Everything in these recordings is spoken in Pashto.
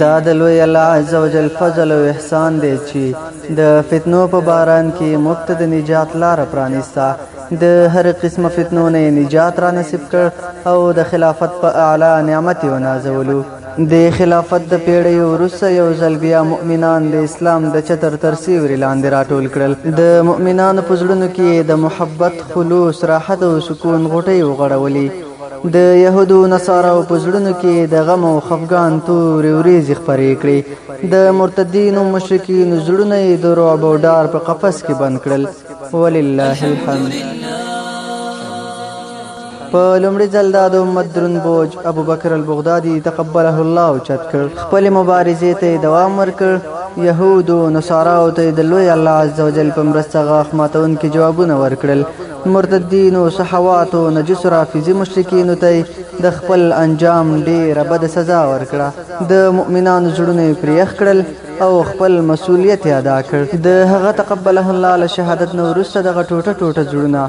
دا د لوی الله عز وجل فضل او احسان دی چی د فتنو په باران کی موږ ته د نجات لار پرانیسته د هر قسم فتنو نه نجات را نصیب کړ او د خلافت په اعلی نعمت و نازولو د خلافت د پیړۍ وروسته یو ځل بیا مؤمنان د اسلام د چتر تر سیوري لاندې راټول کړل د مؤمنانو په زړونو کې د محبت خلوص راحت او سکون غوټۍ وغړولې د یهودو او نصاراو په زړونو کې د غم او خفګان تورې وریځې خپرې کړې د مرتدینو مشرکینو زړونه یې د رعب او ډار په قفس کې بند کړل ولله الحمد په لومړي ځل دا د امت درون بوج ابو بکر البغدادي تقبله الله اوچت کړ خپل مبارزې ته دوام ورکړ یهودو نصاراو ته د لوی الله عزوجل په مرسته غاښ ماتونکي جوابونه ورکړل مرتدینو، صحواتو، نجسو رافضی مشرکینو ته یې د خپل انجام ډېره بده سزا ورکړه، د مؤمنانو زړونه یې پرې یخ کړل او خپل مسوولیت یې ادا کړ، د هغه تقبله الله له شهادت نه وروسته دغه ټوټه ټوټه زړونه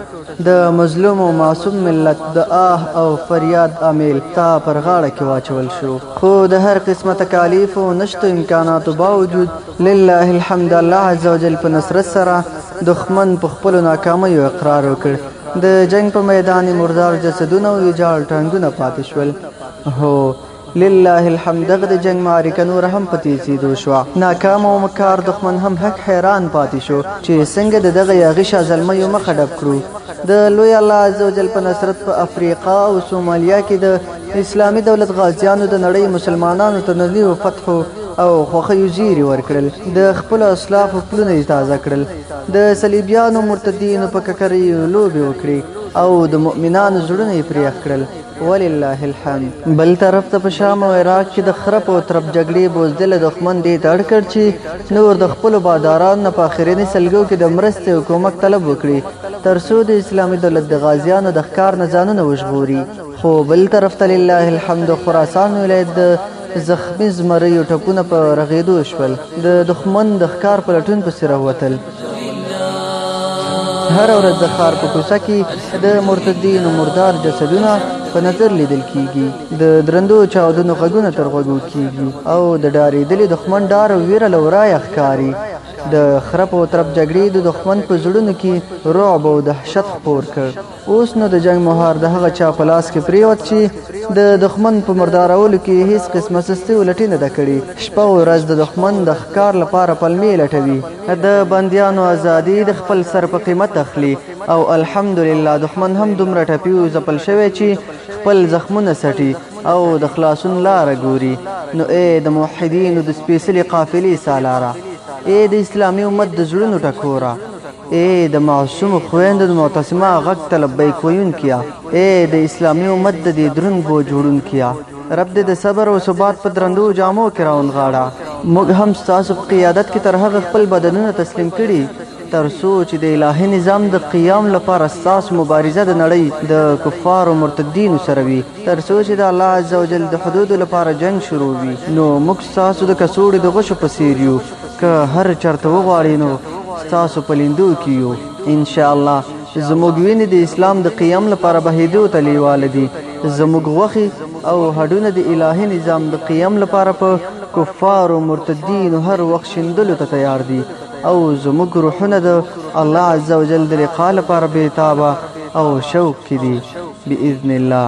د مظلوم او معصوم ملت د آه او فریاد امېل ستا پر غاړه کې واچول شو، خو د هر قسمه تکالیفو او نشتو امکاناتو باوجود، لله الحمد الله عزوجل په نصرت سره دښمن په خپلو ناکامیو اقرار وکړ د جنګ په میدان یې مردار جسدونه او ویجاړ ټانګونه پاتې شول هو لله الحمد دغه د جنګ معرکه نور هم په تیزیدو شوه ناکام او مکار دښمن هم حق حیران پاتې شو چې څنګه د دغه یاغي شازلمیو مخه ډب کړو د لوی الله عزوجل په نصرت په افریقا او سومالیا کې د د اسلامي دولت غازیانو د نړۍ مسلمانانو ته د نویو فتحو او خوښیو زیري ورکړل، د خپلو اسلافو پلونه یې تازه کړل، د صلیبیانو مرتدینو په ککر یې لوبې وکړې او د مؤمنانو زړونه یې پرې یخ کړل، ولله الحمد. بل طرف ته په شام او عراق کې د خرپ او ترپ جګړې بزدله دښمن دې ته اړ کړ چې نور د خپلو بادارانو نه په اخرني سلګیو کې د مرستې او کومک طلب وکړي تر څو د اسلامي دولت د غازیانو د ښکار نه ځانونه وژغوري. خو بل طرف ته لله الحمد خراسان ولایت د زخمی زمریو ټپونه په رغېدو شول د دښمن د ښکار په لټون پسې راووتل هره ورځ د ښار په کوڅه کې د مرتدینو مردار جسدونه په نظر لیدل کیږي د درندو چاودنو غږونه تر غوږو کیږي او د ډارېدلي دښمن ډار او ویره له ورایه ښکاري د خرپ او ترپ جګړې د دښمن په زړونو کې رعب او دهشت خپور کړ اوس نو د جنګ مهار د هغه چا په لاس کې پریوت چې د دښمن په مردارولو کې هیڅ قسمه سستي او لټي نه ده کړې شپه او ورځ د دښمن د ښکار لپاره پلمې لټوي د بندیانو ازادي د خپل سر په قیمت اخلي او الحمدلله دښمن هم دومره ټپي او ځپل شوی چې خپل زخمونه سټي او د خلاصون لاره ګوري نو ای د موحدینو د سپېڅلې قافلې سالاره ای د اسلامي امت د زړونو ټکوره اې د معصومو خویندو د معتصما غږ ته لبیک ویونکیه! اې د اسلامي امت د دې دروند بوج وړونکیه! رب دې د صبر او ثبات په درندو جامو کې راونغاړه! موږ هم ستاسو په قیادت کې تر هغه خپل بدنونه تسلیم کړي تر څو چې د الهي نظام د قیام لپاره ستاسو مبارزه د نړۍ د کفارو مرتدینو سره وي، تر څو چې د الله عزوجل د حدودو لپاره جنګ شروع وي، نو موږ ستاسو د کڅوړې د غشو په څېر یو. که هر چرته وغواړي نو ستاسو په لیندو کې یو ان شاء الله زموږ وینې د اسلام د قیام لپاره بهیدو ته لیواله دي زموږ غوښې او هډونه د الهي نظام د قیام لپاره په کفار او مرتدین هر وخت شندلو ته تیار دي او زموږ روحونه د الله عزوجل د لقاء لپاره بې تابه او شوق کې دي باذن الله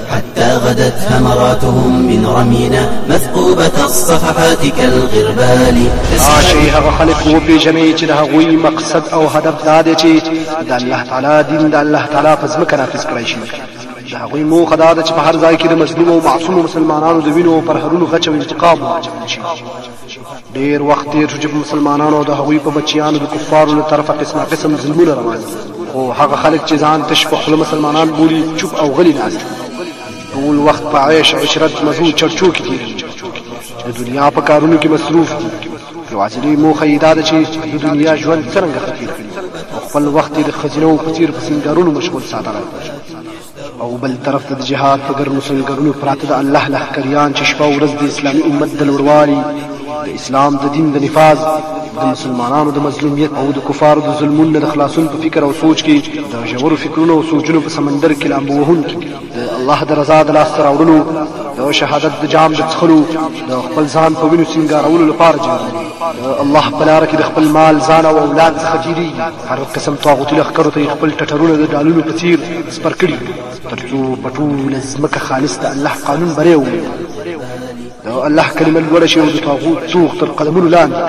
حتى غدت ثمراتهم من رمينا مثقوبة الصفحات كالغربال راشي هغه خلک وپېژنئ چې د هغوی مقصد او هدف دا دی چې د الله تعالی دین د الله تعالی په ځمکه نافذ کړی شي د هغوی موخه دا ده چې په هر ځای کې د مظلوم او معصوم مسلمانانو د وینو او پرهرونو غچ او انتقام واچول شي ډیر وخت تیر شو چې په مسلمانانو او د هغوی په بچیانو د کفارو له طرفه قسمه قسم ظلمونه روان دي خو هغه خلک چې ځان تش په خوله مسلمانان بولي چوپ او غلي ناست ټول وخت په عیش عشرت مزو چرچو کې تیروي د دنیا په کارونو کې مصروف دي یوازینۍ موخه یې دا ده چې د دنیا ژوند څرنګه ښه تیر کړي او خپل وخت یې د ښځینه و په څیر په سینګارونو مشغول ساتلی او بل طرف ته د جهاد په ګرمو سنګرونو پراته د الله لښکریان چې شپه ورځ د اسلامي امت د لوړوالي د اسلام د دین د نفاذ د مسلمانانو د مظلومیت او د کفارو د ظلمونو نه د خلاصون په فکر او سوچ کې د ژورو فکرونو او سوچونو په سمندر کې لامبو وهونکي د الله د رضا د لاسته راوړلو د شهادت د جام د څښلو د خپل ځان په وینو سینګارولو لپاره جنګېږي د الله په لاره کې د خپل مال ځان او اولاد څخه تېرېږي هر قسم طاغوتي لښکرو ته یې خپل ټټرونه د ډالونو په څیر سپر کړي تر څو په ټوله ځمکه خالص د الله قانون بری ومومي د الله کلمه لوړه شي او د طاغوت څوک تر قدمونو لاندې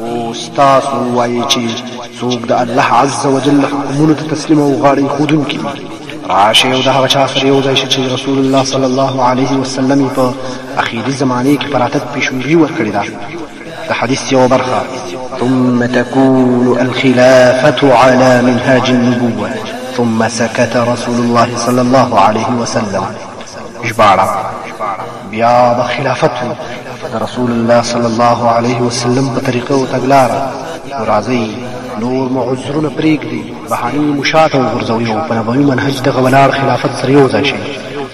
او ستاسو وایي چې څوک د الله عز وجل حکمونو ته تسلیم او غاړه ایښودونکي دي راشئ او د هغه چا سره یو ځای شئ چې رسول الله صلی الله علیه وسلم یې په اخیري زمانې کې پر اتد پیشنګي ورکړې ده د حدیث یو برخه ثم تكون الخلافة على منهاج النبوة ثم سكت رسول الله صلى الله عليه وسلم ژباړه بیا به خلافت وي د رسول الله صلی الله علیه وسلم په طریقه او تګلاره نو راځئ نور مو عذرونه پرېږدي بهانې مو شاته وغورځوئ او په نبوي منهج دغه ولاړ خلافت سره یو ځای شئ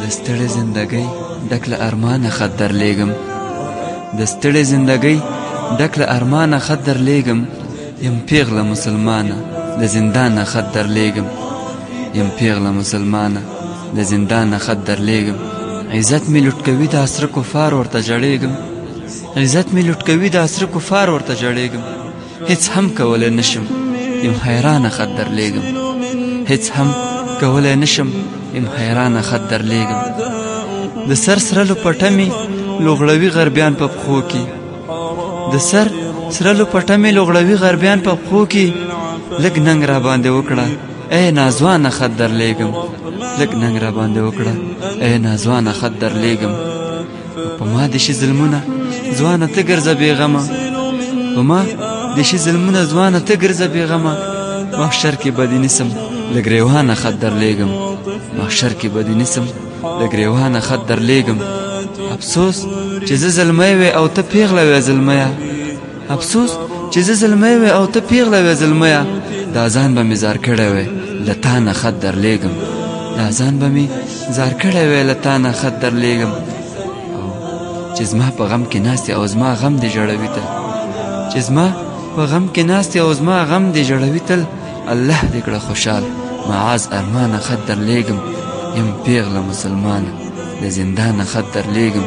د ستړې زندګۍ ډک له ارمانه خط درلېږم د ستړې زندګۍ ډک له ارمانه خط درلېږم یم پیغله مسلمانه د زندانه خط درلېږم یم پیغله مسلمانه د زندانه خط درلېږم عزت مې لوټ کوي د عصر کفار ورته جړېږم عزت مې لوټ کوي د عصر کفار ورته جړېږم هیڅ هم کولی نشم یم حیرانه خط درلیږم هیڅ هم کولی نشم یم حیرانه خط درلیږم د سر سره لپټه مې لغړوي غربیان په پښو کې د سر سره لپټه مې لغړوي غربیان په پښو کې لږ ننګ را باندې وکړه اے نازوانه خط درلیږم لږ ننګ را باندې وکړه اے نازوانه خط درلیږم په ما د شي ظلمونه ځوانه ته ګرځه بېغمه په ما د شي ظلمونه ځوانه ته ګرځه بېغمه محشر کې به دې نیسم له ګریوانه خط درلېږم محشر کې به دې نیسم له ګریوانه خط درلېږم افسوس چې زه زلمی وې او ته پیغله وې زلمیه افسوس چې زه زلمی وې او ته پیغله وې زلمیه دا ځان به مې زار کړی وې له تا نه خط درلیږم دا ځان به مې زار کړی وې له تا نه خط درلیږم او چې زما په غم کې ناستې او زما غم دې ژړوي تل چې زما په غم کې ناستې او زما غم دې ژړوي تل الله دې کړه خوشحال معاذ ارمانه خط درلیږم یم پیغله مسلمانه د زندانه خط درلیږم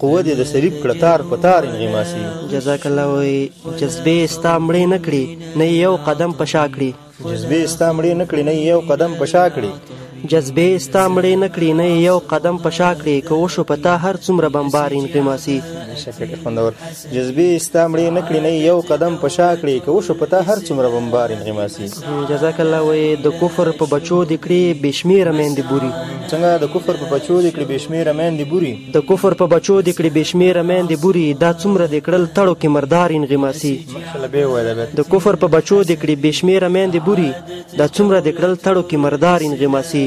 قوه دې د صلیب کړه تار په تار انغماسي جزاک الله وي جذبې ستا مړې نه کړي نه یو قدم په شا کړي جذبې ستا مړې نه کړي نه یو قدم په شا کړي جذبې ستا مړې نه کړي نه یو قدم په شا کړي که وشو په تا هر څومره بمبار انغماسي شکر خوندور جذبی ستا مړې نه کړي نه یو قدم په شا کړي که وشو په تا هر څومره بمبار انغماسي جزاک الله وایي د کفر په بچو دې کړي بې شمېره میندې بوري څنګه د کفر په بچو دې کړي بې شمېره میندې بوري د کفر په بچو دې کړي بې شمېره میندې بوري دا څومره دې کړل تړو کې مردار انغماسي د کفر په بچو دې کړي بې شمېره میندې بوري دا څومره دې کړل تړو کې مردار انغماسي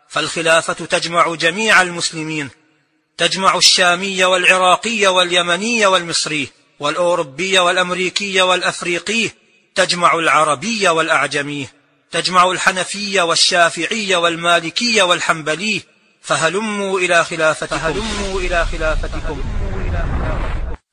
فالخلافه تجمع جميع المسلمين تجمع الشامي والعراقي واليمني والمصري والأوروبي والأمريكي والأفريقي تجمع العربي والأعجمي تجمع الحنفي والشافعي والمالكي والحنبلي فهلموا إلى خلافتكم فهلموا إلى خلافتكم